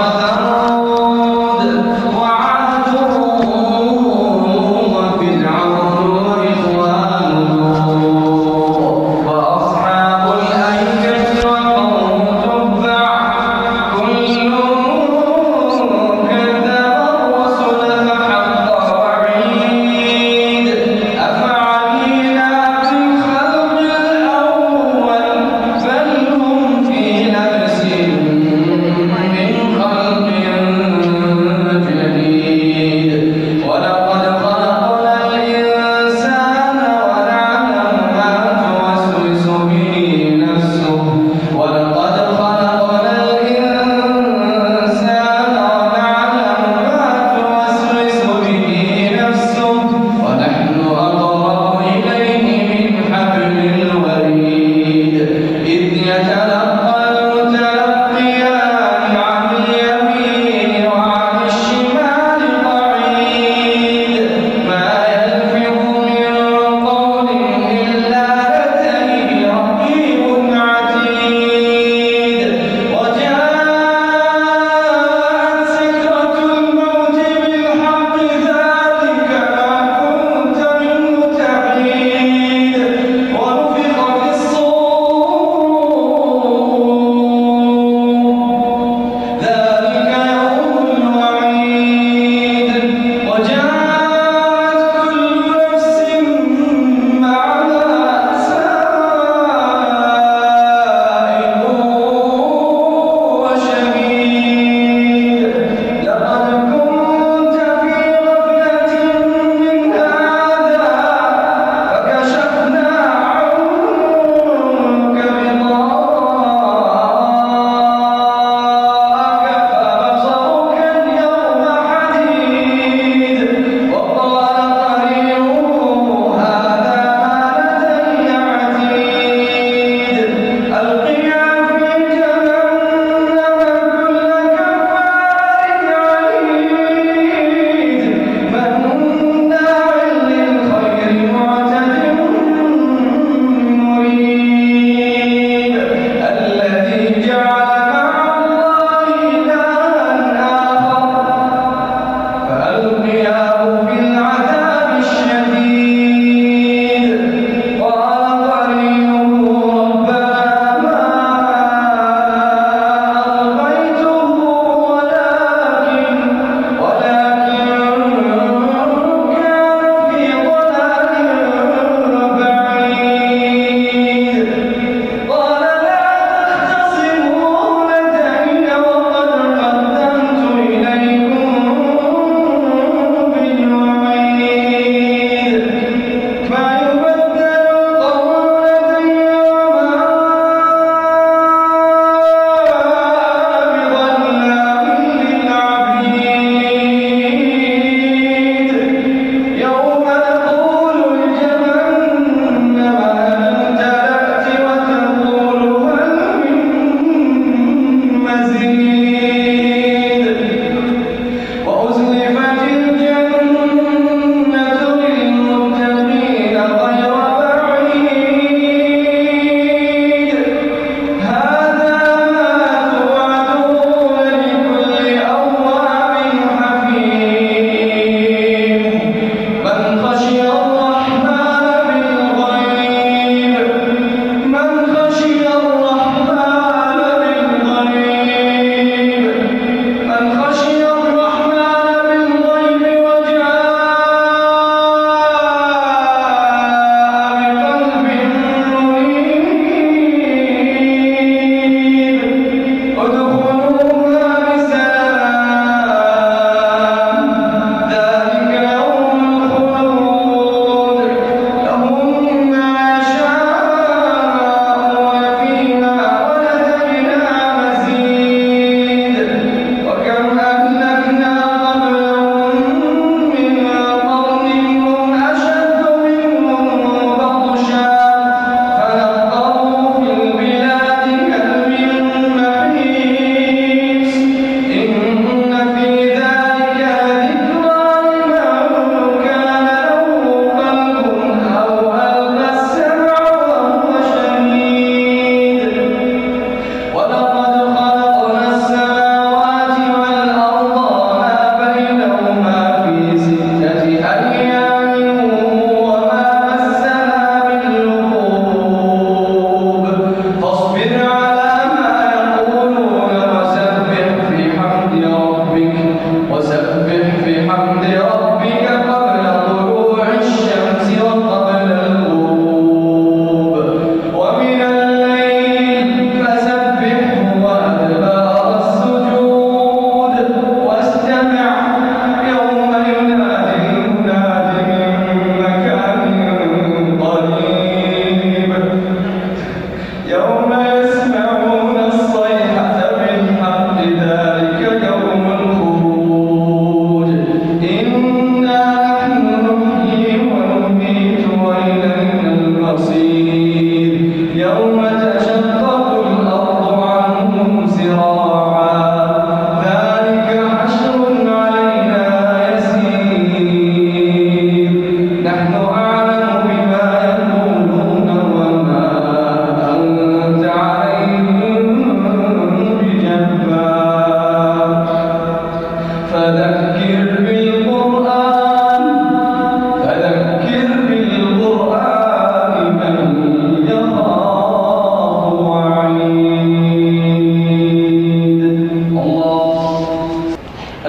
Mata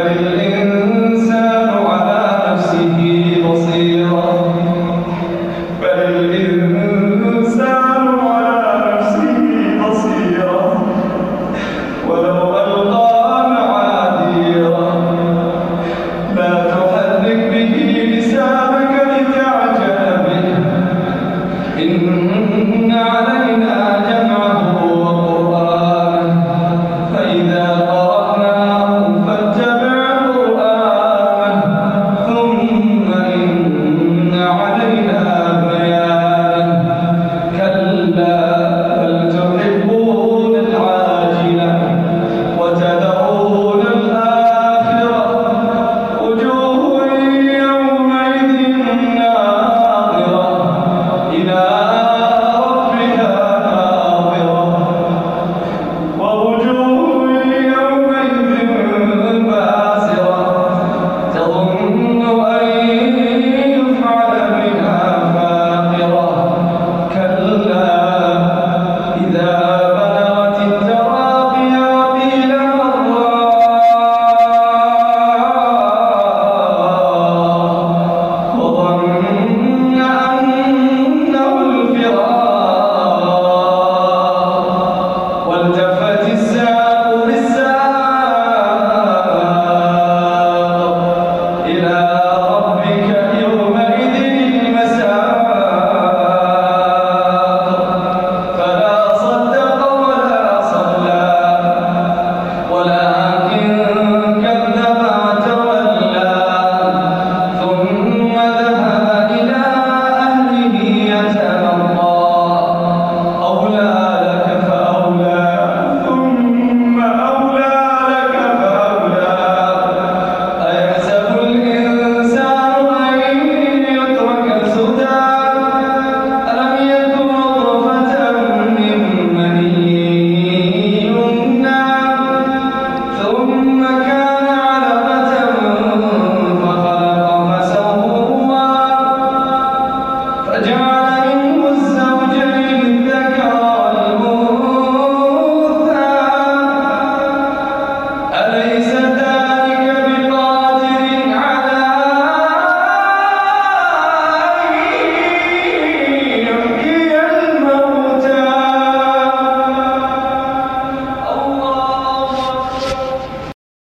Hallelujah.